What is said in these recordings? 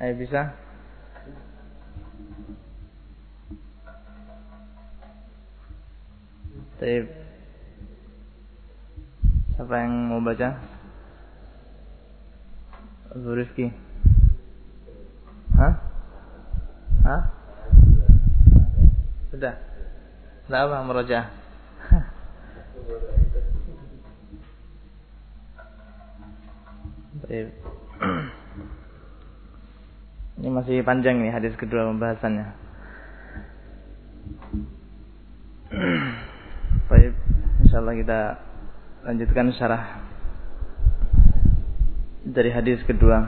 Ayo bisa? Tapi Siapa yang mau baca? Abu Rifki. Hah? Hah? Sudah. Sudah apa merojah? Baik. Ini masih panjang nih hadis kedua pembahasannya. Baik, insyaallah kita lanjutkan syarah dari hadis kedua.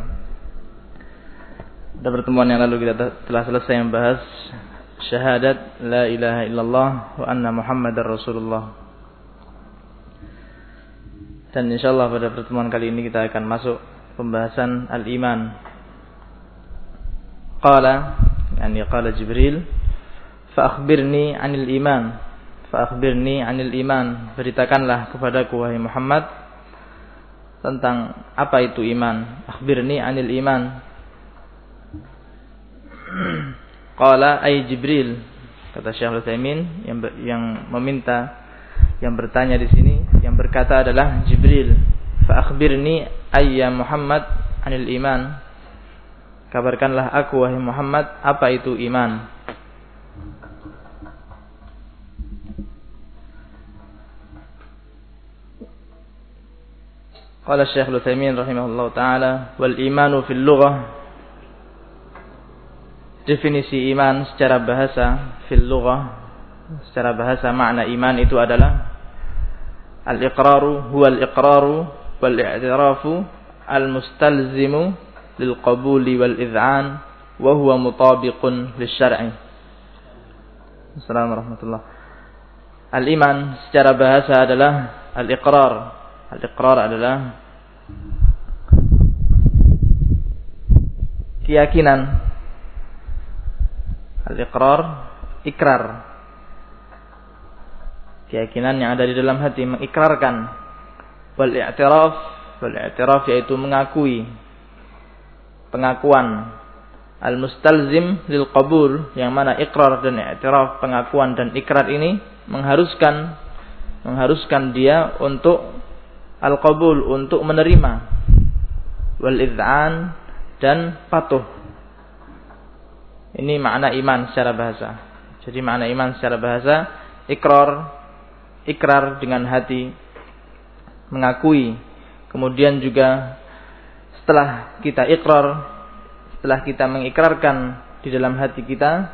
Pada pertemuan yang lalu kita telah selesai membahas syahadat la ilaha illallah wa anna muhammadar rasulullah. Dan insyaallah pada pertemuan kali ini kita akan masuk pembahasan al-iman Qala yani qala Jibril fa akhbirni 'anil iman. Fa akhbirni 'anil iman. Beritakanlah kepadaku wahai Muhammad tentang apa itu iman. Akhbirni 'anil iman. Qala ay Jibril kata Syekh Utsaimin yang yang meminta yang bertanya di sini yang berkata adalah Jibril fa akhbirni ayya Muhammad 'anil iman Kabarkanlah aku wahai Muhammad apa itu iman. Qala Syekh Al-Utsaimin rahimahullah taala wal imanu fil lughah definisi iman secara bahasa fil lughah secara bahasa makna iman itu adalah al-iqraru huwa al-iqraru wal i'tirafu al-mustalzimu id'an wa huwa mutabiqun lisyar'i. Assalamualaikum secara bahasa adalah al-iqrar. Al-iqrar adalah keyakinan. Al-iqrar ikrar. Keyakinan yang ada di dalam hati mengikrarkan. Wal i'tiraf, wal i'tiraf yaitu mengakui pengakuan al-mustalzim lil qabul yang mana ikrar dan i'tiraf pengakuan dan ikrar ini mengharuskan mengharuskan dia untuk al-qabul untuk menerima wal idzan dan patuh. Ini makna iman secara bahasa. Jadi makna iman secara bahasa ikrar ikrar dengan hati mengakui. Kemudian juga setelah kita ikrar, setelah kita mengikrarkan di dalam hati kita,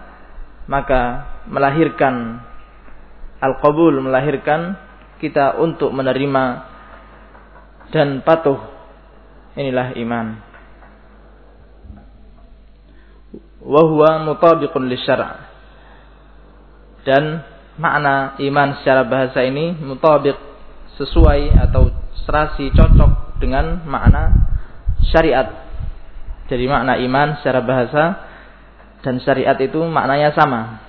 maka melahirkan al-qabul, melahirkan kita untuk menerima dan patuh. Inilah iman. Wahuwa mutabiqun syara' Dan makna iman secara bahasa ini mutabiq sesuai atau serasi cocok dengan makna syariat. Jadi makna iman secara bahasa dan syariat itu maknanya sama.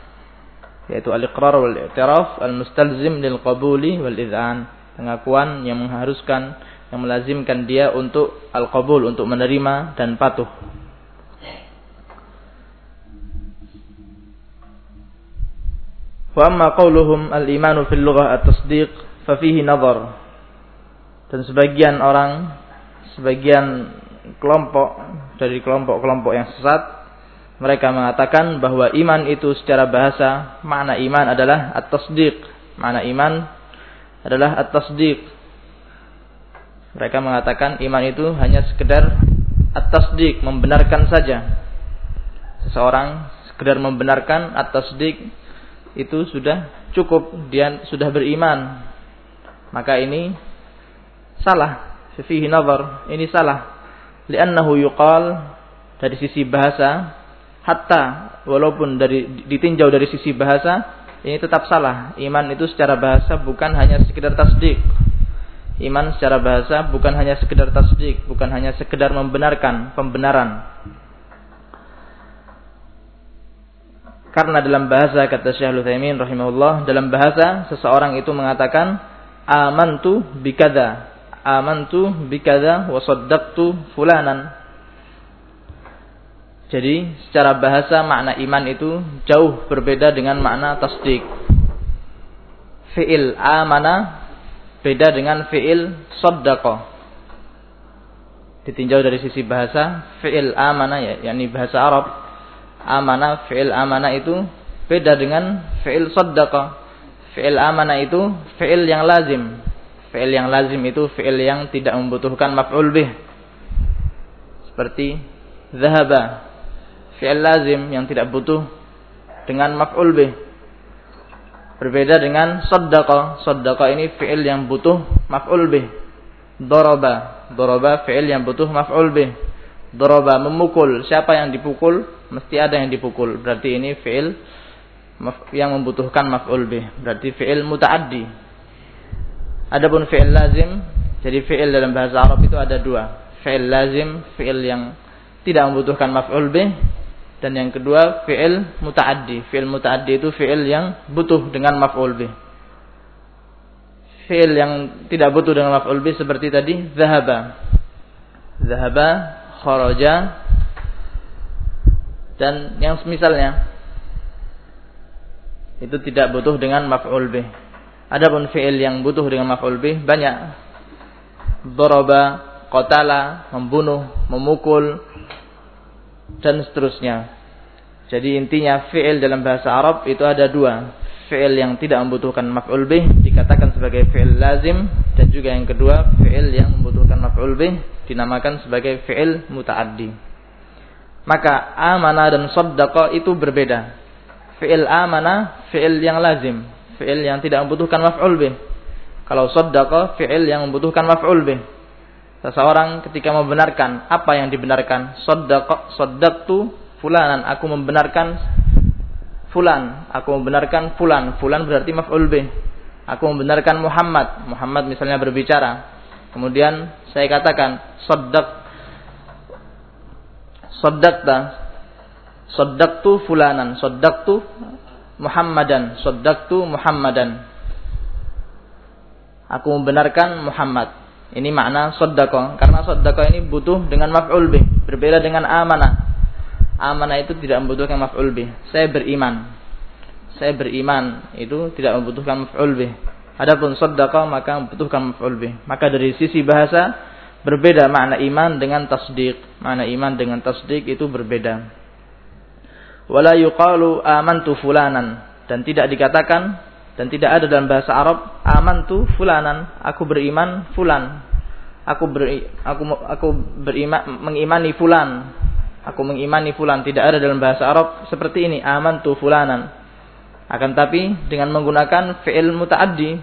Yaitu al-iqrar wal i'tiraf al-mustalzim lil qabuli wal idhan. Pengakuan yang mengharuskan yang melazimkan dia untuk al-qabul untuk menerima dan patuh. Wa amma qauluhum al-imanu fil lughah at-tasdiq fa fihi nadhar. Dan sebagian orang sebagian kelompok dari kelompok-kelompok yang sesat mereka mengatakan bahwa iman itu secara bahasa makna iman adalah at-tasdiq. Makna iman adalah at-tasdiq. Mereka mengatakan iman itu hanya sekedar at-tasdiq membenarkan saja. Seseorang sekedar membenarkan at-tasdiq itu sudah cukup dia sudah beriman. Maka ini salah fihi nazar ini salah li'annahu yuqal dari sisi bahasa hatta walaupun dari ditinjau dari sisi bahasa ini tetap salah. Iman itu secara bahasa bukan hanya sekedar tasdik. Iman secara bahasa bukan hanya sekedar tasdik, bukan hanya sekedar membenarkan pembenaran. Karena dalam bahasa kata Syekh Utsaimin rahimahullah, dalam bahasa seseorang itu mengatakan amantu bikada amantu bikada wa saddaqtu fulanan. Jadi secara bahasa makna iman itu jauh berbeda dengan makna tasdik. Fi'il amana beda dengan fi'il saddaqa. Ditinjau dari sisi bahasa, fi'il amana ya, yakni bahasa Arab. Amana, fi'il amana itu beda dengan fi'il saddaqa. Fi'il amana itu fi'il yang lazim. Fi'il yang lazim itu fi'il yang tidak membutuhkan maf'ul bih. Seperti zahaba fi'il lazim yang tidak butuh dengan maf'ul bih. Berbeda dengan saddaqa. Saddaqa ini fi'il yang butuh maf'ul bih. Daraba. Daraba fi'il yang butuh maf'ul bih. Daraba memukul. Siapa yang dipukul? Mesti ada yang dipukul. Berarti ini fi'il yang membutuhkan maf'ul bih. Berarti fi'il muta'addi. Adapun fi'il lazim, jadi fi'il dalam bahasa Arab itu ada dua. Fi'il lazim, fi'il yang tidak membutuhkan maf'ul bih dan yang kedua fi'il muta'addi. Fi'il muta'addi itu fi'il yang butuh dengan maf'ul bih. Fi'il yang tidak butuh dengan maf'ul bih seperti tadi zahaba. Zahaba, kharaja dan yang semisalnya itu tidak butuh dengan maf'ul bih. Adapun fi'il yang butuh dengan maf'ul bih banyak. Daraba, qatala, membunuh, memukul, dan seterusnya. Jadi intinya fi'il dalam bahasa Arab itu ada dua. Fi'il yang tidak membutuhkan maf'ul bih dikatakan sebagai fi'il lazim dan juga yang kedua fi'il yang membutuhkan maf'ul bih dinamakan sebagai fi'il muta'addi. Maka amana dan saddaqa itu berbeda. Fi'il amana fi'il yang lazim, fi'il yang tidak membutuhkan maf'ul bih. Kalau saddaqa fi'il yang membutuhkan maf'ul bih. Seseorang ketika membenarkan apa yang dibenarkan, sodak tu fulanan, aku membenarkan fulan, aku membenarkan fulan, fulan berarti maf'ul bih. Aku membenarkan Muhammad, Muhammad misalnya berbicara. Kemudian saya katakan sodak soddakta tu fulanan, tu Muhammadan, tu Muhammadan. Aku membenarkan Muhammad. Ini makna soddaqah. Karena soddaqah ini butuh dengan maf'ul bih. Berbeda dengan amanah. Amanah itu tidak membutuhkan maf'ul bih. Saya beriman. Saya beriman. Itu tidak membutuhkan maf'ul bih. Adapun soddaqah maka membutuhkan maf'ul bih. Maka dari sisi bahasa berbeda makna iman dengan tasdik. Makna iman dengan tasdik itu berbeda. Wala yuqalu amantu fulanan. Dan tidak dikatakan dan tidak ada dalam bahasa Arab aman tu fulanan. Aku beriman fulan. Aku beri, aku aku beriman mengimani fulan. Aku mengimani fulan. Tidak ada dalam bahasa Arab seperti ini aman tu fulanan. Akan tapi dengan menggunakan fi'il mutaaddi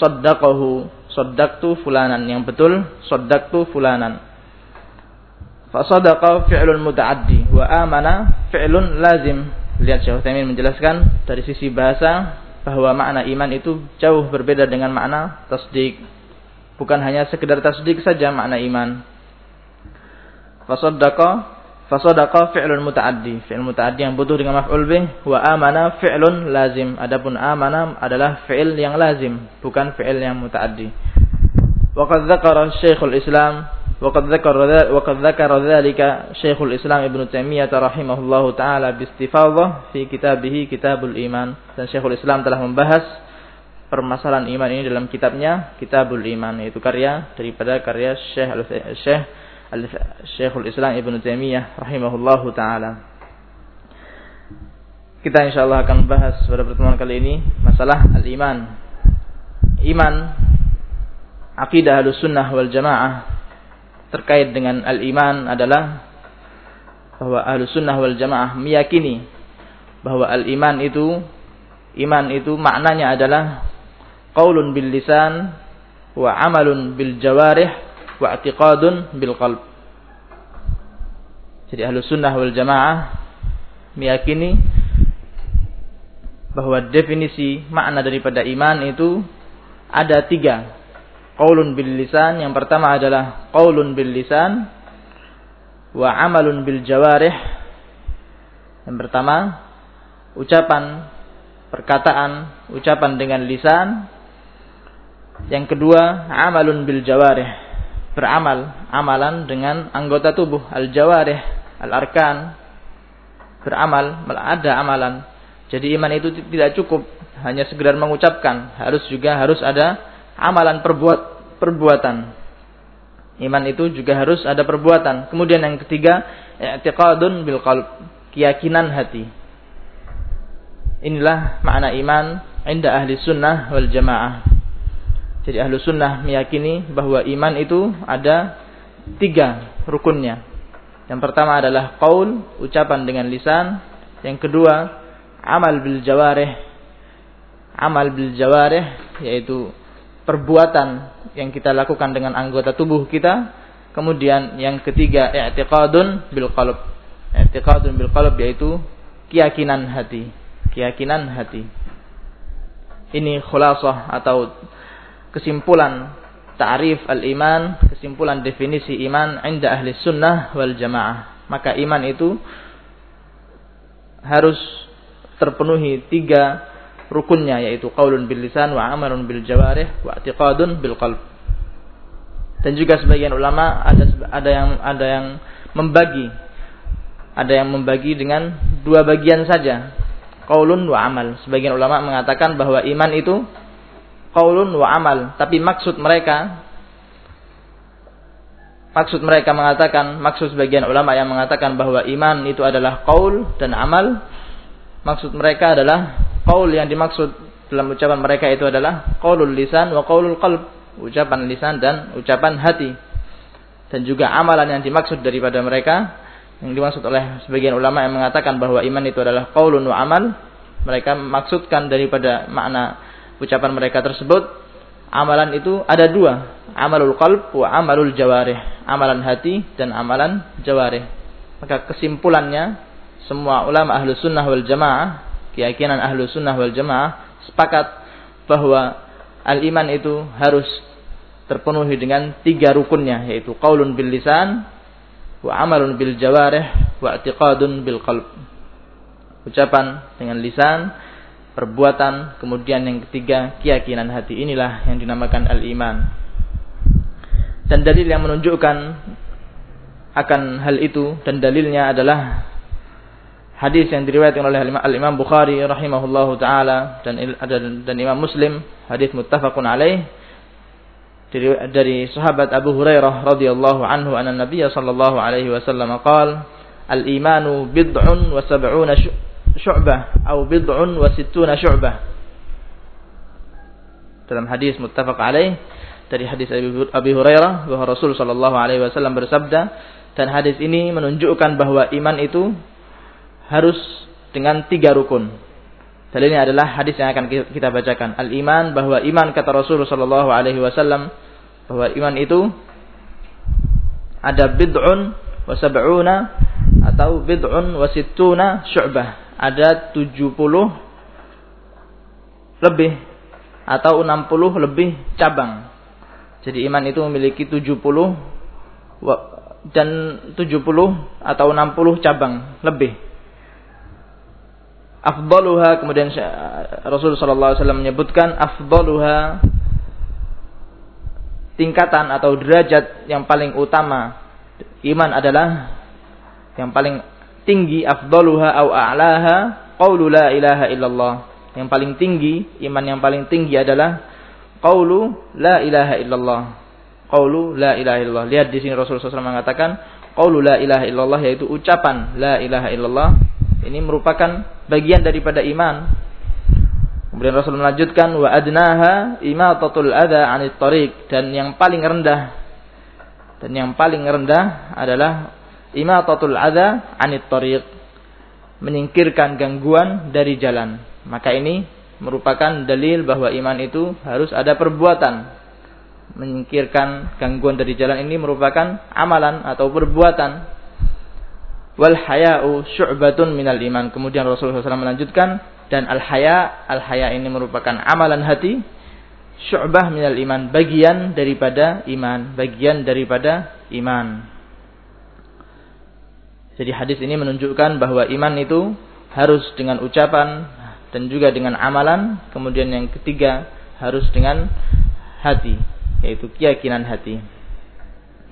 saddaqahu saddaqtu fulanan. Yang betul saddaqtu fulanan sadaqa fi'lun mutaaddi wa amana fi'lun lazim lihat Syekh Utsaimin menjelaskan dari sisi bahasa bahwa makna iman itu jauh berbeda dengan makna tasdik. Bukan hanya sekedar tasdik saja makna iman. Fasaddaqa fasaddaqa fi'lun muta'addi. Fi'l muta'addi yang butuh dengan maf'ul bih wa amana fi'lun lazim. Adapun amana adalah fi'il yang lazim, bukan fi'il yang muta'addi. Wa qad dzakara Syekhul Islam وقد ذكر وقد ذكر ذلك شيخ الإسلام ابن تيمية رحمه الله تعالى باستفاضة في كتابه كتاب الإيمان dan Syekhul Islam telah membahas permasalahan iman ini dalam kitabnya Kitabul Iman yaitu karya daripada karya Syekh Syekh Syekhul Islam Ibnu Taimiyah rahimahullahu taala. Kita insyaallah akan membahas pada pertemuan kali ini masalah al-iman. Iman akidah Ahlussunnah wal Jamaah terkait dengan al-iman adalah bahwa ahlu sunnah wal jamaah meyakini bahwa al-iman itu iman itu maknanya adalah qaulun bil lisan wa amalun bil jawarih wa i'tiqadun bil qalb. Jadi ahlu sunnah wal jamaah meyakini bahwa definisi makna daripada iman itu ada tiga qaulun bil lisan. Yang pertama adalah qaulun bil lisan wa amalun bil jawarih. Yang pertama ucapan perkataan ucapan dengan lisan. Yang kedua amalun bil jawarih. Beramal amalan dengan anggota tubuh al jawarih al arkan. Beramal, ada amalan. Jadi iman itu tidak cukup. Hanya sekedar mengucapkan, harus juga harus ada amalan perbuat perbuatan. Iman itu juga harus ada perbuatan. Kemudian yang ketiga, i'tiqadun bil qalb, keyakinan hati. Inilah makna iman inda ahli sunnah wal jamaah. Jadi ahli sunnah meyakini bahwa iman itu ada tiga rukunnya. Yang pertama adalah qaul, ucapan dengan lisan. Yang kedua, amal bil jawarih. Amal bil jawarih yaitu perbuatan yang kita lakukan dengan anggota tubuh kita. Kemudian yang ketiga, i'tiqadun bil qalb. I'tiqadun bil qalb yaitu keyakinan hati. Keyakinan hati. Ini khulasah atau kesimpulan ta'rif al-iman, kesimpulan definisi iman inda ahli sunnah wal jamaah. Maka iman itu harus terpenuhi tiga rukunnya yaitu qaulun bil lisan wa amalun bil jawarih wa i'tiqadun bil qalb. Dan juga sebagian ulama ada ada yang ada yang membagi ada yang membagi dengan dua bagian saja. Qaulun wa amal. Sebagian ulama mengatakan bahwa iman itu qaulun wa amal, tapi maksud mereka maksud mereka mengatakan maksud sebagian ulama yang mengatakan bahwa iman itu adalah qaul dan amal maksud mereka adalah qaul yang dimaksud dalam ucapan mereka itu adalah qaulul lisan wa qaulul qalb, ucapan lisan dan ucapan hati. Dan juga amalan yang dimaksud daripada mereka yang dimaksud oleh sebagian ulama yang mengatakan bahwa iman itu adalah qaulun wa amal, mereka maksudkan daripada makna ucapan mereka tersebut amalan itu ada dua, amalul qalb wa amalul jawarih, amalan hati dan amalan jawarih. Maka kesimpulannya semua ulama ahlu sunnah wal jamaah, keyakinan ahlu sunnah wal jamaah, sepakat bahwa al-iman itu harus terpenuhi dengan tiga rukunnya, yaitu qaulun bil lisan, wa amalun bil jawarih, wa i'tiqadun bil qalb. Ucapan dengan lisan, perbuatan, kemudian yang ketiga keyakinan hati. Inilah yang dinamakan al-iman. Dan dalil yang menunjukkan akan hal itu dan dalilnya adalah hadis yang diriwayatkan oleh Al Imam Bukhari rahimahullahu taala dan dan Imam Muslim hadis muttafaqun alaih dari, dari sahabat Abu Hurairah radhiyallahu anhu anna Nabi sallallahu alaihi wasallam qaal al imanu bid'un wa sab'una syu'bah atau bid'un wa sittuna syu'bah dalam hadis muttafaq alaih dari hadis Abi Hurairah bahwa Rasul sallallahu alaihi wasallam bersabda dan hadis ini menunjukkan bahwa iman itu harus dengan tiga rukun. Dalilnya adalah hadis yang akan kita bacakan. Al-iman bahwa iman kata Rasulullah sallallahu alaihi wasallam bahwa iman itu ada bid'un wa sab'una atau bid'un wa sittuna syu'bah. Ada 70 lebih atau 60 lebih cabang. Jadi iman itu memiliki 70 dan 70 atau 60 cabang lebih afdaluha kemudian Rasul sallallahu alaihi wasallam menyebutkan afdaluha tingkatan atau derajat yang paling utama iman adalah yang paling tinggi afdaluha au a'laha qaulu la ilaha illallah. Yang paling tinggi iman yang paling tinggi adalah qaulu la ilaha illallah. Qaulu la ilaha illallah. Lihat di sini Rasul SAW mengatakan qaulu la ilaha illallah yaitu ucapan la ilaha illallah ini merupakan bagian daripada iman. Kemudian Rasul melanjutkan wa adnaha imatatul adha 'anit tariq dan yang paling rendah dan yang paling rendah adalah imatatul adha 'anit tariq menyingkirkan gangguan dari jalan. Maka ini merupakan dalil bahwa iman itu harus ada perbuatan. Menyingkirkan gangguan dari jalan ini merupakan amalan atau perbuatan wal haya'u syu'batun minal iman. Kemudian Rasulullah SAW melanjutkan dan al haya al haya ini merupakan amalan hati syu'bah minal iman, bagian daripada iman, bagian daripada iman. Jadi hadis ini menunjukkan bahwa iman itu harus dengan ucapan dan juga dengan amalan, kemudian yang ketiga harus dengan hati, yaitu keyakinan hati.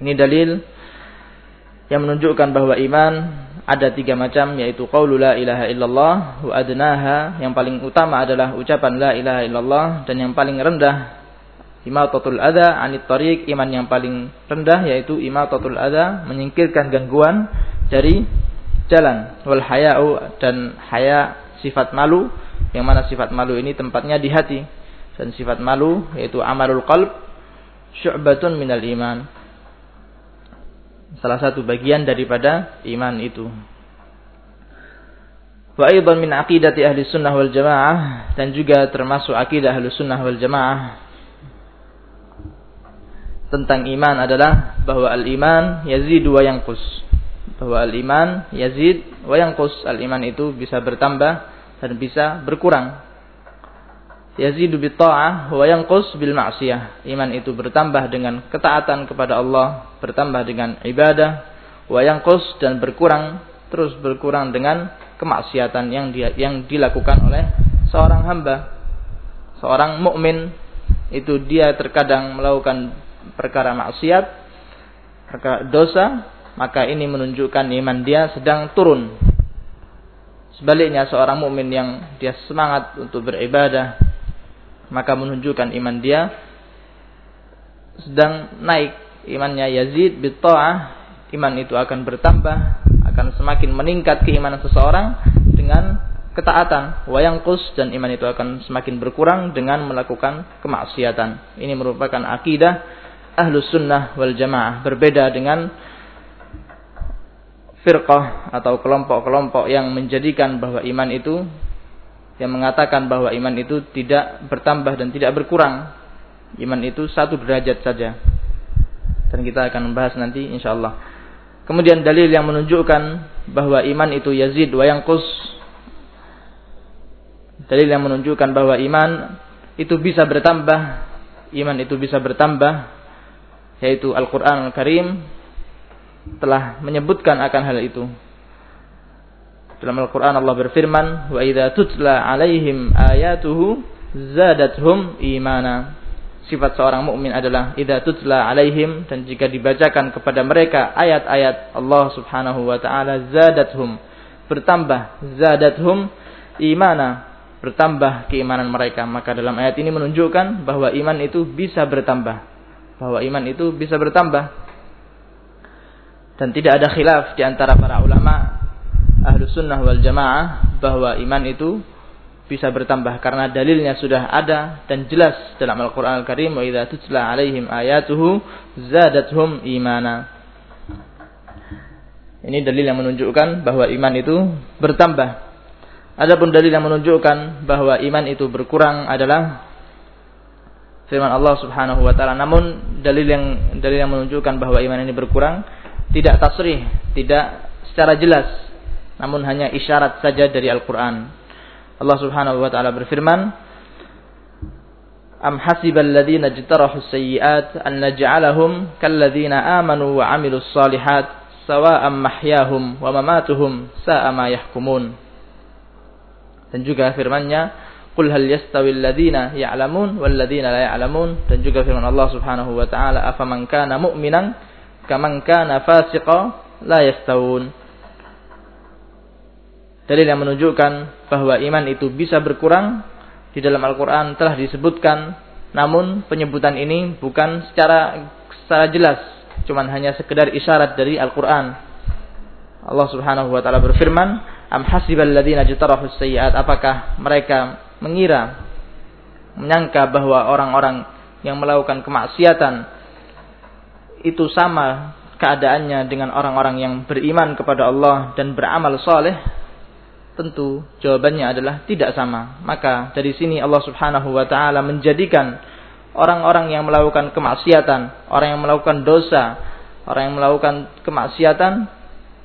Ini dalil yang menunjukkan bahwa iman ada tiga macam yaitu qaulu la ilaha illallah wa adnaha yang paling utama adalah ucapan la ilaha illallah dan yang paling rendah imatatul adha anit tariq iman yang paling rendah yaitu imatatul adha menyingkirkan gangguan dari jalan wal haya'u dan haya sifat malu yang mana sifat malu ini tempatnya di hati dan sifat malu yaitu amalul qalb syu'batun minal iman salah satu bagian daripada iman itu wa aidan min aqidati ahli sunnah wal jamaah dan juga termasuk akidah ahli sunnah wal jamaah tentang iman adalah bahwa al-iman yazid wa yanqus. Bahwa al-iman yazid wa yanqus. Al-iman itu bisa bertambah dan bisa berkurang. Yazidu bi ta'ah wa yanqus bil ma'siyah. Iman itu bertambah dengan ketaatan kepada Allah, bertambah dengan ibadah, wa yanqus dan berkurang terus berkurang dengan kemaksiatan yang dia, yang dilakukan oleh seorang hamba. Seorang mukmin itu dia terkadang melakukan perkara maksiat, perkara dosa, maka ini menunjukkan iman dia sedang turun. Sebaliknya seorang mukmin yang dia semangat untuk beribadah, maka menunjukkan iman dia sedang naik. Imannya Yazid bitta'ah, iman itu akan bertambah, akan semakin meningkat keimanan seseorang dengan ketaatan wayangkus dan iman itu akan semakin berkurang dengan melakukan kemaksiatan. Ini merupakan akidah ahlus sunnah wal jamaah berbeda dengan firqah atau kelompok-kelompok yang menjadikan bahwa iman itu yang mengatakan bahwa iman itu tidak bertambah dan tidak berkurang. Iman itu satu derajat saja. Dan kita akan membahas nanti insyaallah. Kemudian dalil yang menunjukkan bahwa iman itu yazid wa yanqus. Dalil yang menunjukkan bahwa iman itu bisa bertambah, iman itu bisa bertambah yaitu Al-Quran Al-Karim telah menyebutkan akan hal itu. Dalam Al-Quran Allah berfirman, Wa idha tutla alaihim ayatuhu zadathum imana. Sifat seorang mukmin adalah idha tutla alaihim dan jika dibacakan kepada mereka ayat-ayat Allah Subhanahu wa taala zadathum bertambah zadathum imana bertambah keimanan mereka. Maka dalam ayat ini menunjukkan bahwa iman itu bisa bertambah. Bahwa iman itu bisa bertambah. Dan tidak ada khilaf di antara para ulama ahlu sunnah wal jamaah bahwa iman itu bisa bertambah karena dalilnya sudah ada dan jelas dalam Al-Quran Al-Karim wa idha tutla alaihim ayatuhu zadathum imana. Ini dalil yang menunjukkan bahwa iman itu bertambah. Adapun dalil yang menunjukkan bahwa iman itu berkurang adalah firman Allah Subhanahu wa taala. Namun dalil yang dalil yang menunjukkan bahwa iman ini berkurang tidak tasrih, tidak secara jelas, namun hanya isyarat saja dari Al-Qur'an. Allah Subhanahu wa taala berfirman, Am hasibal ladzina jtarahu sayyi'at an naj'alahum kal ladzina amanu wa 'amilus salihat sawa'an mahyahum wa mamatuhum sa'a ma yahkumun. Dan juga firman-Nya, Qul hal yastawi alladhina ya'lamun wal ladzina la ya'lamun dan juga firman Allah Subhanahu wa taala afaman kana mu'minan kaman kana fasiqa la yastawun. Dalil yang menunjukkan bahwa iman itu bisa berkurang di dalam Al-Qur'an telah disebutkan namun penyebutan ini bukan secara secara jelas cuman hanya sekedar isyarat dari Al-Qur'an. Allah Subhanahu wa taala berfirman, "Am hasibal ladzina jtarahu sayyi'at?" Apakah mereka mengira menyangka bahwa orang-orang yang melakukan kemaksiatan itu sama keadaannya dengan orang-orang yang beriman kepada Allah dan beramal soleh tentu jawabannya adalah tidak sama maka dari sini Allah subhanahu wa ta'ala menjadikan orang-orang yang melakukan kemaksiatan orang yang melakukan dosa orang yang melakukan kemaksiatan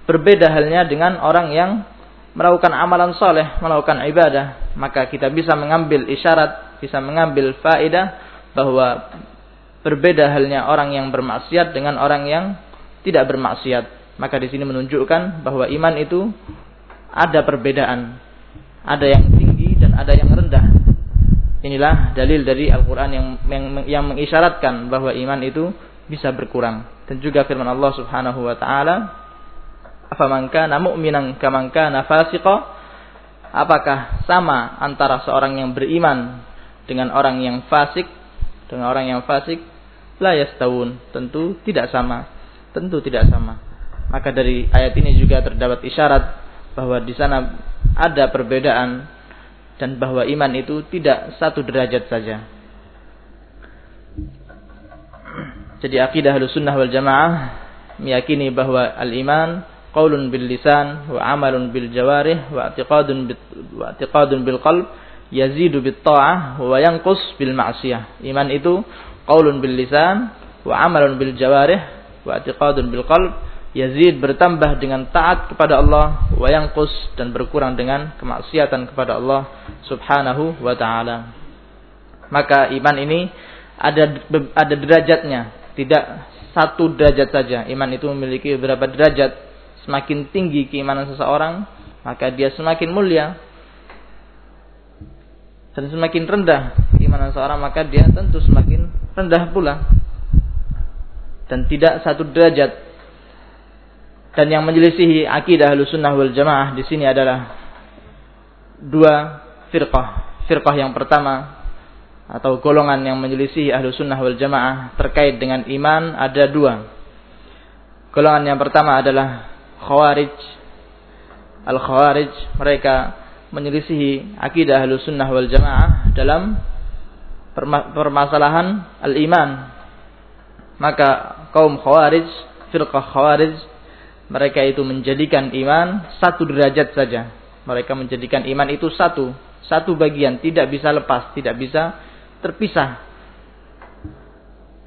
berbeda halnya dengan orang yang melakukan amalan soleh, melakukan ibadah, maka kita bisa mengambil isyarat, bisa mengambil faedah bahwa berbeda halnya orang yang bermaksiat dengan orang yang tidak bermaksiat. Maka di sini menunjukkan bahwa iman itu ada perbedaan. Ada yang tinggi dan ada yang rendah. Inilah dalil dari Al-Quran yang, yang, yang mengisyaratkan bahwa iman itu bisa berkurang. Dan juga firman Allah subhanahu wa ta'ala, Afaman kana mu'minan kaman? Apakah sama antara seorang yang beriman dengan orang yang fasik? Dengan orang yang fasik? La yastawun. Tentu tidak sama. Tentu tidak sama. Maka dari ayat ini juga terdapat isyarat bahwa di sana ada perbedaan dan bahwa iman itu tidak satu derajat saja. Jadi akidah sunnah wal Jamaah meyakini bahwa al-iman qaulun bil lisan wa amalun bil jawarih wa i'tiqadun bil wa i'tiqadun bil qalb yazidu bit ta'ah wa yanqus bil ma'siyah. Iman itu qaulun bil lisan wa amalun bil jawarih wa i'tiqadun bil qalb yazid bertambah dengan taat kepada Allah wa yanqus dan berkurang dengan kemaksiatan kepada Allah Subhanahu wa taala. Maka iman ini ada ada derajatnya, tidak satu derajat saja. Iman itu memiliki beberapa derajat semakin tinggi keimanan seseorang, maka dia semakin mulia. Dan semakin rendah keimanan seseorang, maka dia tentu semakin rendah pula. Dan tidak satu derajat. Dan yang menyelisihi akidah sunnah wal jamaah di sini adalah dua firqah. Firqah yang pertama atau golongan yang menyelisihi ahlu sunnah wal jamaah terkait dengan iman ada dua. Golongan yang pertama adalah Khawarij Al-Khawarij mereka menyelisihi akidah Ahlussunnah wal Jamaah dalam permasalahan al-iman. Maka kaum Khawarij, firqah Khawarij mereka itu menjadikan iman satu derajat saja. Mereka menjadikan iman itu satu, satu bagian, tidak bisa lepas, tidak bisa terpisah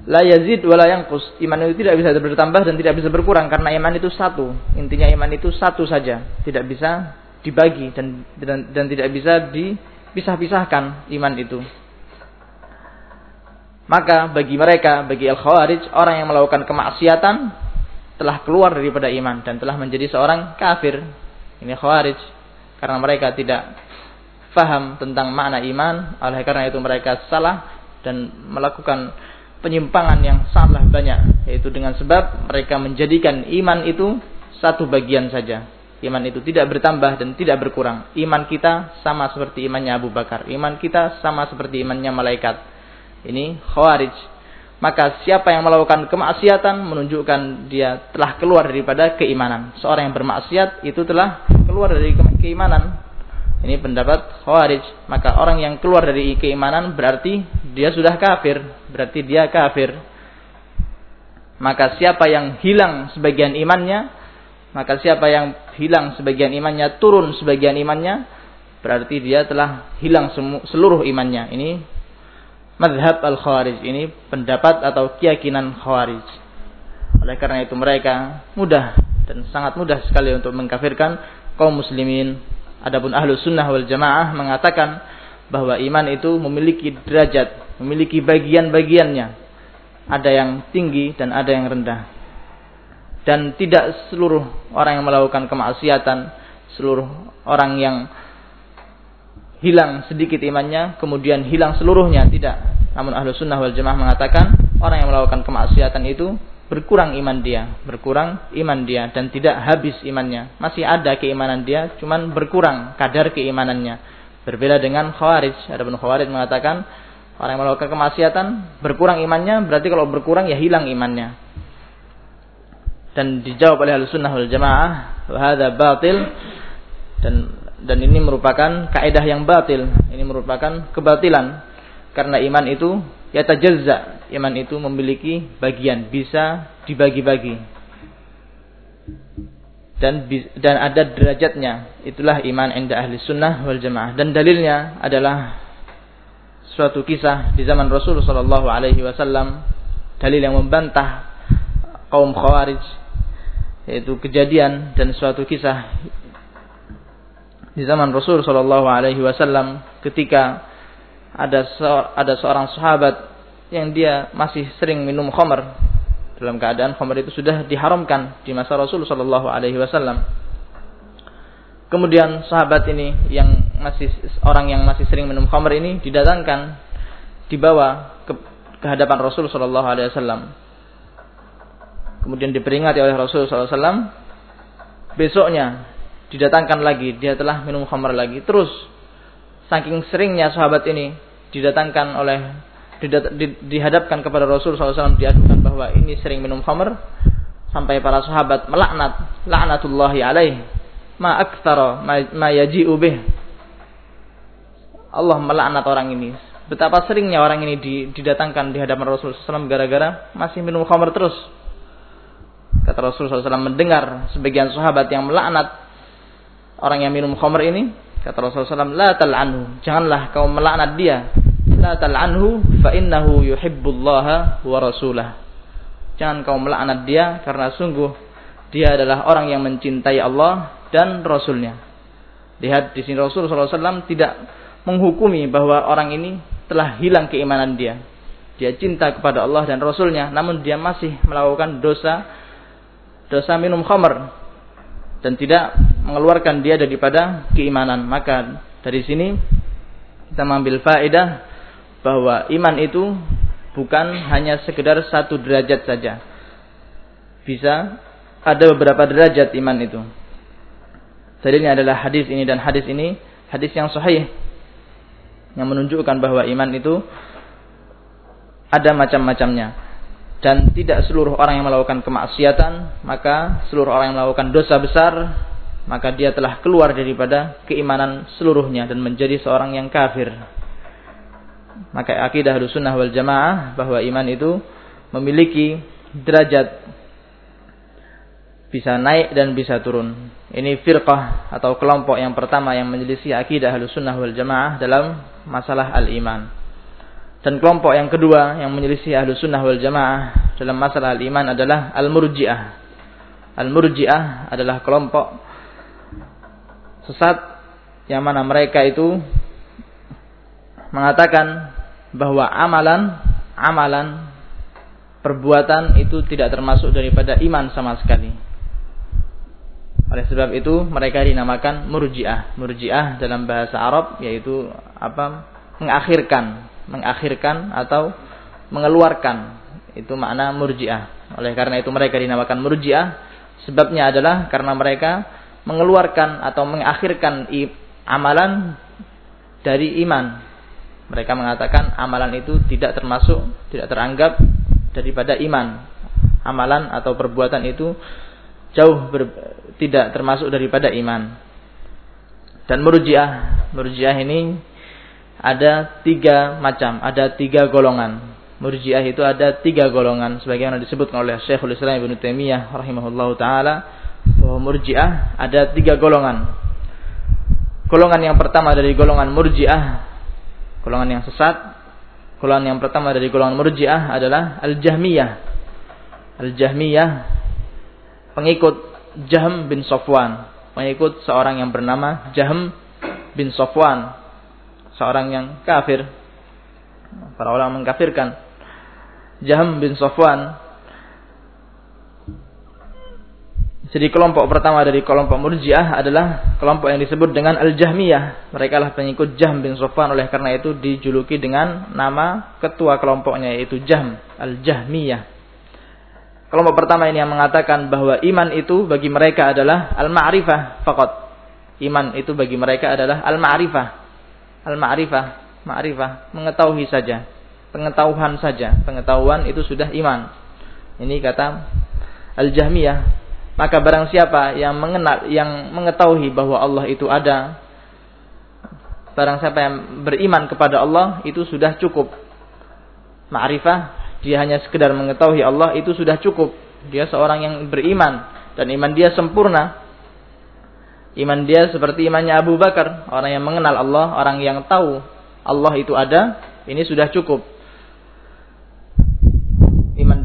la yazid wa la yanqus. Iman itu tidak bisa bertambah dan tidak bisa berkurang karena iman itu satu. Intinya iman itu satu saja, tidak bisa dibagi dan dan, dan tidak bisa dipisah-pisahkan iman itu. Maka bagi mereka, bagi al-khawarij, orang yang melakukan kemaksiatan telah keluar daripada iman dan telah menjadi seorang kafir. Ini khawarij. Karena mereka tidak faham tentang makna iman, oleh karena itu mereka salah dan melakukan penyimpangan yang sangatlah banyak yaitu dengan sebab mereka menjadikan iman itu satu bagian saja. Iman itu tidak bertambah dan tidak berkurang. Iman kita sama seperti imannya Abu Bakar. Iman kita sama seperti imannya malaikat. Ini khawarij maka siapa yang melakukan kemaksiatan menunjukkan dia telah keluar daripada keimanan seorang yang bermaksiat itu telah keluar dari keimanan ini pendapat Khawarij. Maka orang yang keluar dari keimanan berarti dia sudah kafir. Berarti dia kafir. Maka siapa yang hilang sebagian imannya, maka siapa yang hilang sebagian imannya, turun sebagian imannya, berarti dia telah hilang seluruh imannya. Ini madhab al-khawarij. Ini pendapat atau keyakinan khawarij. Oleh karena itu mereka mudah dan sangat mudah sekali untuk mengkafirkan kaum muslimin Adapun ahlu sunnah wal jamaah mengatakan bahwa iman itu memiliki derajat, memiliki bagian-bagiannya. Ada yang tinggi dan ada yang rendah. Dan tidak seluruh orang yang melakukan kemaksiatan, seluruh orang yang hilang sedikit imannya, kemudian hilang seluruhnya, tidak. Namun ahlu sunnah wal jamaah mengatakan orang yang melakukan kemaksiatan itu berkurang iman dia, berkurang iman dia dan tidak habis imannya. Masih ada keimanan dia, cuman berkurang kadar keimanannya. Berbeda dengan Khawarij. Adapun Khawarij mengatakan orang yang melakukan kemaksiatan berkurang imannya, berarti kalau berkurang ya hilang imannya. Dan dijawab oleh Ahlussunnah wal Jamaah, "Hadza batil." Dan dan ini merupakan kaidah yang batil. Ini merupakan kebatilan. Karena iman itu ya tajazza iman itu memiliki bagian, bisa dibagi-bagi. Dan dan ada derajatnya. Itulah iman inda ahli sunnah wal jamaah. Dan dalilnya adalah suatu kisah di zaman Rasul sallallahu alaihi wasallam dalil yang membantah kaum khawarij yaitu kejadian dan suatu kisah di zaman Rasul sallallahu alaihi wasallam ketika ada ada seorang sahabat yang dia masih sering minum khamar dalam keadaan khamar itu sudah diharamkan di masa Rasul Shallallahu Alaihi Wasallam. Kemudian sahabat ini yang masih orang yang masih sering minum khamar ini didatangkan dibawa ke, ke hadapan Rasul Shallallahu Alaihi Wasallam. Kemudian diperingati oleh Rasul Wasallam besoknya didatangkan lagi, dia telah minum khamar lagi. Terus saking seringnya sahabat ini didatangkan oleh dihadapkan kepada Rasul SAW diadukan bahwa ini sering minum khamar sampai para sahabat melaknat laknatullahi alaih ma aktsara ma yaji'u bih. Allah melaknat orang ini. Betapa seringnya orang ini didatangkan di hadapan Rasul SAW gara-gara masih minum khamar terus. Kata Rasul SAW mendengar sebagian sahabat yang melaknat orang yang minum khamar ini kata Rasul SAW la tal'anhu janganlah kau melaknat dia la tal'anhu fa innahu yuhibbullaha wa rasulah. Jangan kau melaknat dia karena sungguh dia adalah orang yang mencintai Allah dan Rasulnya. Lihat di sini Rasul SAW tidak menghukumi bahwa orang ini telah hilang keimanan dia. Dia cinta kepada Allah dan Rasulnya, namun dia masih melakukan dosa dosa minum khamar dan tidak mengeluarkan dia daripada keimanan. Maka dari sini kita mengambil faedah bahwa iman itu bukan hanya sekedar satu derajat saja. Bisa ada beberapa derajat iman itu. Dalilnya adalah hadis ini dan hadis ini hadis yang sahih yang menunjukkan bahwa iman itu ada macam-macamnya dan tidak seluruh orang yang melakukan kemaksiatan maka seluruh orang yang melakukan dosa besar maka dia telah keluar daripada keimanan seluruhnya dan menjadi seorang yang kafir maka akidah sunnah wal jamaah bahwa iman itu memiliki derajat bisa naik dan bisa turun. Ini firqah atau kelompok yang pertama yang menyelisih akidah sunnah wal jamaah dalam masalah al-iman. Dan kelompok yang kedua yang menyelisih sunnah wal jamaah dalam masalah al-iman adalah al-murji'ah. Al-murji'ah adalah kelompok sesat yang mana mereka itu mengatakan bahwa amalan amalan perbuatan itu tidak termasuk daripada iman sama sekali. Oleh sebab itu mereka dinamakan murjiah. Murjiah dalam bahasa Arab yaitu apa? mengakhirkan, mengakhirkan atau mengeluarkan. Itu makna murjiah. Oleh karena itu mereka dinamakan murjiah. Sebabnya adalah karena mereka mengeluarkan atau mengakhirkan amalan dari iman mereka mengatakan amalan itu tidak termasuk, tidak teranggap daripada iman. Amalan atau perbuatan itu jauh ber, tidak termasuk daripada iman. Dan murjiah, murjiah ini ada tiga macam, ada tiga golongan. Murjiah itu ada tiga golongan, sebagaimana disebutkan oleh Syekhul Islam Ibnu Taimiyah rahimahullahu taala bahwa murjiah ada tiga golongan. Golongan yang pertama dari golongan murjiah golongan yang sesat. Golongan yang pertama dari golongan Murji'ah adalah Al-Jahmiyah. Al-Jahmiyah pengikut Jahm bin Sofwan, pengikut seorang yang bernama Jahm bin Sofwan, seorang yang kafir. Para ulama mengkafirkan Jahm bin Sofwan Jadi kelompok pertama dari kelompok Murji'ah adalah kelompok yang disebut dengan Al-Jahmiyah. Mereka lah pengikut Jahm bin Sofwan oleh karena itu dijuluki dengan nama ketua kelompoknya yaitu Jahm Al-Jahmiyah. Kelompok pertama ini yang mengatakan bahwa iman itu bagi mereka adalah al-ma'rifah fakot. Iman itu bagi mereka adalah al-ma'rifah. Al-ma'rifah, ma'rifah, mengetahui saja. Pengetahuan saja. Pengetahuan itu sudah iman. Ini kata Al-Jahmiyah maka barang siapa yang mengenal, yang mengetahui bahwa Allah itu ada, barang siapa yang beriman kepada Allah itu sudah cukup. Ma'rifah, dia hanya sekedar mengetahui Allah itu sudah cukup. Dia seorang yang beriman dan iman dia sempurna. Iman dia seperti imannya Abu Bakar, orang yang mengenal Allah, orang yang tahu Allah itu ada, ini sudah cukup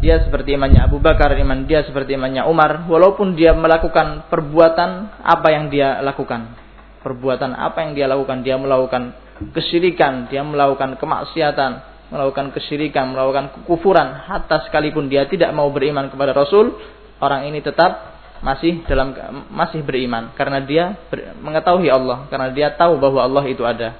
dia seperti imannya Abu Bakar, iman dia seperti imannya Umar, walaupun dia melakukan perbuatan apa yang dia lakukan. Perbuatan apa yang dia lakukan? Dia melakukan kesyirikan, dia melakukan kemaksiatan, melakukan kesyirikan, melakukan kekufuran, hatta sekalipun dia tidak mau beriman kepada Rasul, orang ini tetap masih dalam masih beriman karena dia ber, mengetahui Allah, karena dia tahu bahwa Allah itu ada.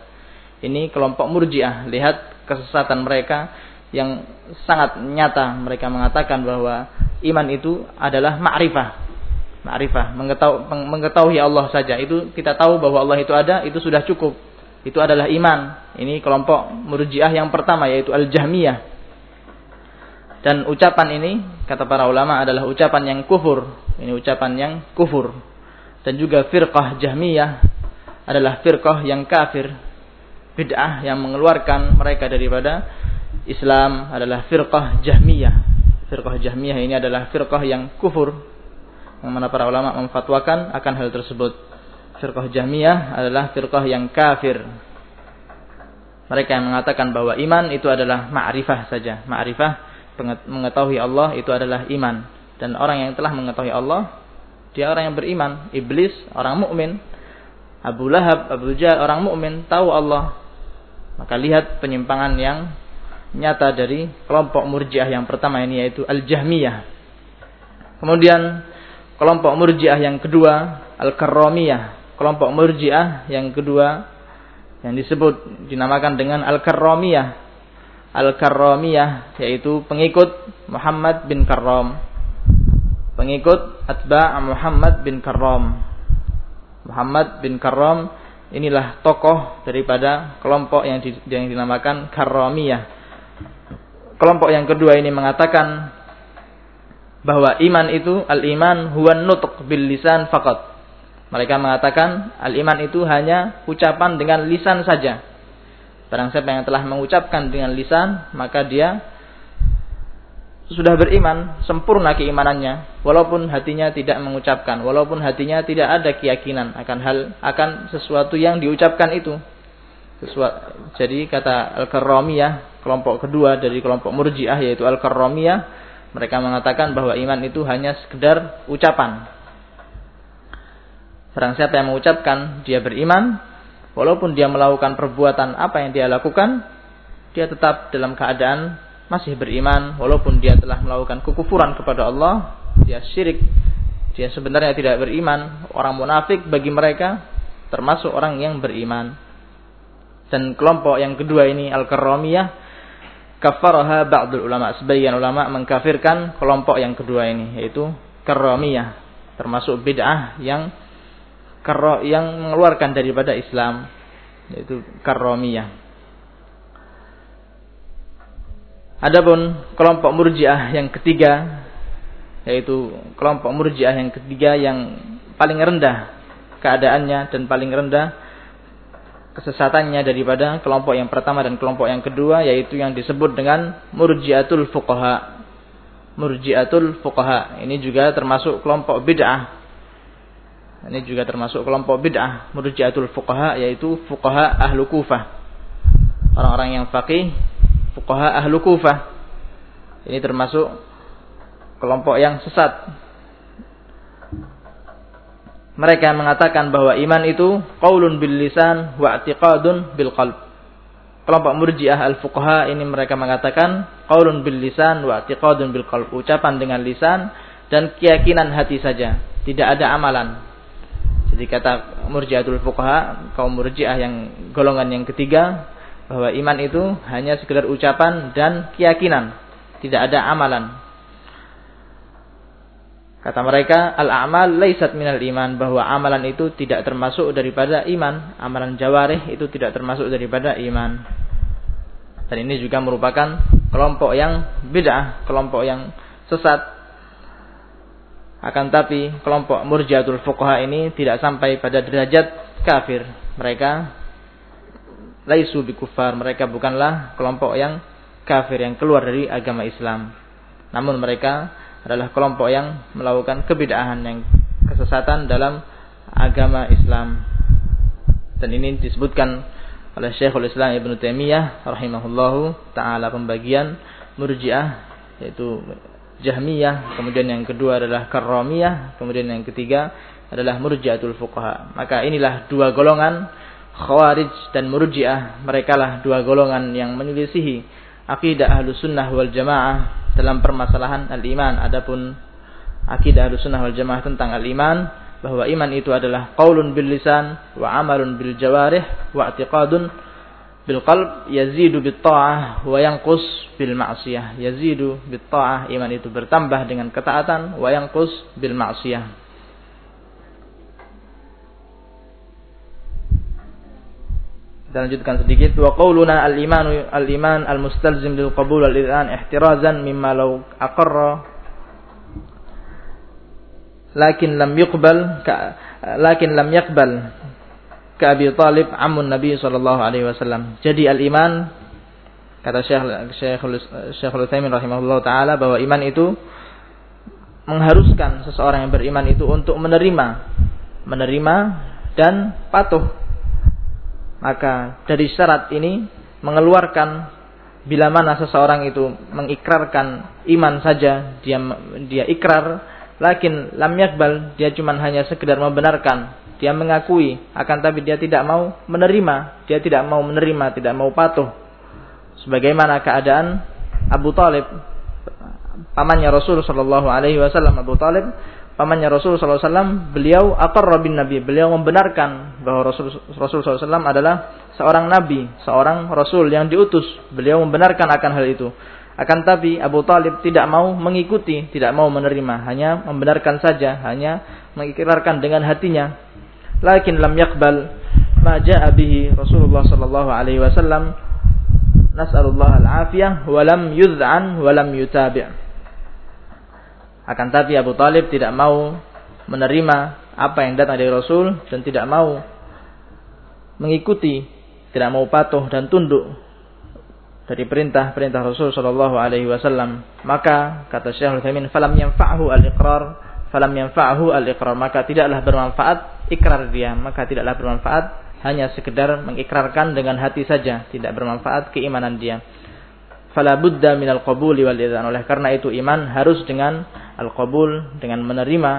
Ini kelompok Murji'ah, lihat kesesatan mereka yang sangat nyata mereka mengatakan bahwa iman itu adalah ma'rifah. Ma'rifah, mengetahui, mengetahui Allah saja. Itu kita tahu bahwa Allah itu ada, itu sudah cukup. Itu adalah iman. Ini kelompok murjiah yang pertama yaitu Al-Jahmiyah. Dan ucapan ini kata para ulama adalah ucapan yang kufur. Ini ucapan yang kufur. Dan juga firqah Jahmiyah adalah firqah yang kafir. Bid'ah yang mengeluarkan mereka daripada Islam adalah firqah Jahmiyah. Firqah Jahmiyah ini adalah firqah yang kufur yang mana para ulama memfatwakan akan hal tersebut. Firqah Jahmiyah adalah firqah yang kafir. Mereka yang mengatakan bahwa iman itu adalah ma'rifah saja. Ma'rifah mengetahui Allah itu adalah iman. Dan orang yang telah mengetahui Allah, dia orang yang beriman. Iblis, orang mukmin. Abu Lahab, Abu Jahal, orang mukmin tahu Allah. Maka lihat penyimpangan yang nyata dari kelompok murjiah yang pertama ini yaitu Al-Jahmiyah. Kemudian kelompok murjiah yang kedua al-karramiyah. Kelompok murjiah yang kedua yang disebut dinamakan dengan al-karramiyah. Al-karramiyah yaitu pengikut Muhammad bin Karram. Pengikut atba' Muhammad bin Karram. Muhammad bin Karram inilah tokoh daripada kelompok yang, di, yang dinamakan Karramiyah kelompok yang kedua ini mengatakan bahwa iman itu al-iman huwa nutq bil lisan faqat. Mereka mengatakan al-iman itu hanya ucapan dengan lisan saja. Barang siapa yang telah mengucapkan dengan lisan, maka dia sudah beriman, sempurna keimanannya, walaupun hatinya tidak mengucapkan, walaupun hatinya tidak ada keyakinan akan hal akan sesuatu yang diucapkan itu. Jadi kata Al-Karramiyah, kelompok kedua dari kelompok Murji'ah yaitu Al-Karramiyah mereka mengatakan bahwa iman itu hanya sekedar ucapan. Barang siapa yang mengucapkan dia beriman, walaupun dia melakukan perbuatan apa yang dia lakukan, dia tetap dalam keadaan masih beriman, walaupun dia telah melakukan kekufuran kepada Allah, dia syirik, dia sebenarnya tidak beriman, orang munafik bagi mereka termasuk orang yang beriman. Dan kelompok yang kedua ini Al-Karramiyah kafaraha ba'dul ulama. Sebagian ulama mengkafirkan kelompok yang kedua ini yaitu karramiyah, termasuk bid'ah yang yang mengeluarkan daripada Islam yaitu karramiyah. Adapun kelompok murjiah yang ketiga yaitu kelompok murjiah yang ketiga yang paling rendah keadaannya dan paling rendah kesesatannya daripada kelompok yang pertama dan kelompok yang kedua yaitu yang disebut dengan murjiatul fuqaha. Murjiatul fuqaha. Ini juga termasuk kelompok bid'ah. Ini juga termasuk kelompok bid'ah. Murjiatul fuqaha yaitu fuqaha ahlu kufah. Orang-orang yang faqih, fuqaha ahlu kufah. Ini termasuk kelompok yang sesat mereka mengatakan bahwa iman itu qaulun bil lisan wa i'tiqadun bil qalb. Kelompok Murji'ah al-fuqaha ini mereka mengatakan qaulun bil lisan wa i'tiqadun bil qalb, ucapan dengan lisan dan keyakinan hati saja, tidak ada amalan. Jadi kata Murji'atul fuqaha, kaum Murji'ah yang golongan yang ketiga bahwa iman itu hanya sekedar ucapan dan keyakinan, tidak ada amalan. Kata mereka, al-amal laisat minal iman bahwa amalan itu tidak termasuk daripada iman, amalan jawarih itu tidak termasuk daripada iman. Dan ini juga merupakan kelompok yang beda, kelompok yang sesat. Akan tapi kelompok murjiatul fuqaha ini tidak sampai pada derajat kafir. Mereka laisu bikufar, mereka bukanlah kelompok yang kafir yang keluar dari agama Islam. Namun mereka adalah kelompok yang melakukan kebid'ahan yang kesesatan dalam agama Islam. Dan ini disebutkan oleh Syekhul Islam Ibn Taimiyah rahimahullahu taala pembagian Murji'ah yaitu Jahmiyah, kemudian yang kedua adalah Karramiyah, kemudian yang ketiga adalah Murji'atul Fuqaha. Maka inilah dua golongan Khawarij dan Murji'ah, mereka lah dua golongan yang menyelisihi akidah Ahlus Sunnah wal Jamaah dalam permasalahan al-iman. Adapun akidah sunnah wal jamaah tentang al-iman bahwa iman itu adalah qaulun bil lisan wa amalun bil jawarih wa i'tiqadun bil qalb yazidu bit ta'ah wa yanqus bil ma'siyah yazidu bit ta'ah iman itu bertambah dengan ketaatan wa yanqus bil ma'siyah dan lanjutkan sedikit wa qauluna al-iman al-iman al-mustalzim lil qabul wal idhan ihtirazan mimma law aqarra lakin lam yuqbal lakin lam yaqbal ka Abi Talib amun Nabi sallallahu alaihi wasallam. Jadi al-iman kata Syekh Syekh Syekhul Utsaimin rahimahullah taala bahwa iman itu mengharuskan seseorang yang beriman itu untuk menerima menerima dan patuh maka dari syarat ini mengeluarkan bila mana seseorang itu mengikrarkan iman saja, dia dia ikrar, lakin lam yakbal, dia cuma hanya sekedar membenarkan, dia mengakui, akan tapi dia tidak mau menerima, dia tidak mau menerima, tidak mau patuh. Sebagaimana keadaan Abu Talib, pamannya Rasul Shallallahu Alaihi Wasallam Abu Talib pamannya Rasul SAW, beliau akar bin Nabi, beliau membenarkan bahwa Rasul Rasul SAW adalah seorang Nabi, seorang Rasul yang diutus. Beliau membenarkan akan hal itu. Akan tapi Abu Talib tidak mau mengikuti, tidak mau menerima, hanya membenarkan saja, hanya mengikrarkan dengan hatinya. Lakin lam yakbal ma ja'a bihi Rasulullah sallallahu alaihi wasallam. Al-afiyah wa lam yud'an wa. Akan tapi Abu Talib tidak mau menerima apa yang datang dari Rasul dan tidak mau mengikuti, tidak mau patuh dan tunduk dari perintah-perintah Rasul Shallallahu Alaihi Wasallam. Maka kata Syekh Utsaimin, "Falam yanfa'hu al-iqrar, falam yanfa'hu al-iqrar." Maka tidaklah bermanfaat ikrar dia, maka tidaklah bermanfaat hanya sekedar mengikrarkan dengan hati saja, tidak bermanfaat keimanan dia fala budda minal qabuli wal idzan. Oleh karena itu iman harus dengan al qabul, dengan menerima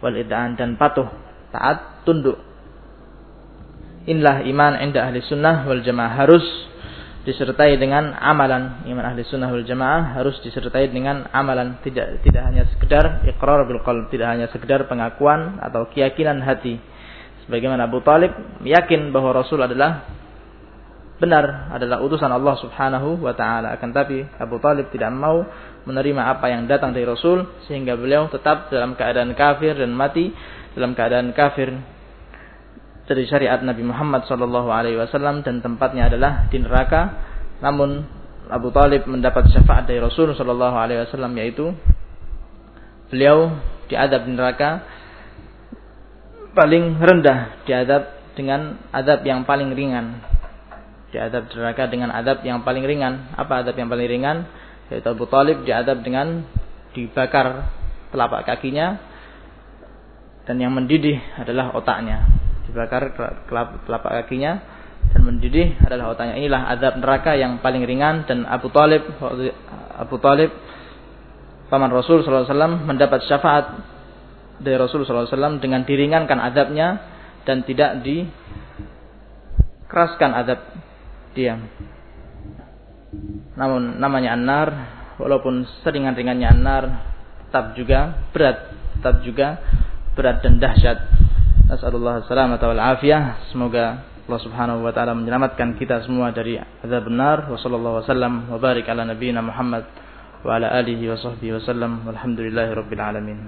wal idzan dan patuh, taat, tunduk. Inilah iman inda ahli sunnah wal jamaah harus disertai dengan amalan. Iman ahli sunnah wal jamaah harus disertai dengan amalan. Tidak tidak hanya sekedar iqrar bil qalb, tidak hanya sekedar pengakuan atau keyakinan hati. Sebagaimana Abu Talib yakin bahwa Rasul adalah benar adalah utusan Allah Subhanahu wa taala. Akan tapi Abu Talib tidak mau menerima apa yang datang dari Rasul sehingga beliau tetap dalam keadaan kafir dan mati dalam keadaan kafir dari syariat Nabi Muhammad sallallahu alaihi wasallam dan tempatnya adalah di neraka. Namun Abu Talib mendapat syafaat dari Rasul sallallahu alaihi wasallam yaitu beliau diadab di neraka paling rendah diadab dengan adab yang paling ringan diadab di neraka dengan adab yang paling ringan. Apa adab yang paling ringan? Yaitu Abu Talib diadab dengan dibakar telapak kakinya dan yang mendidih adalah otaknya. Dibakar telapak kakinya dan mendidih adalah otaknya. Inilah adab neraka yang paling ringan dan Abu Talib Abu Talib paman Rasul SAW mendapat syafaat dari Rasul SAW dengan diringankan adabnya dan tidak dikeraskan adab diam. Namun namanya anar, walaupun seringan-ringannya anar, tetap juga berat, tetap juga berat dan dahsyat. Nasallallahu salamata wal afiyah. Semoga Allah Subhanahu wa taala menyelamatkan kita semua dari azab benar. Wa sallallahu wasallam wa barik ala nabiyyina Muhammad wa ala alihi wa sahbihi wasallam. Walhamdulillahirabbil alamin.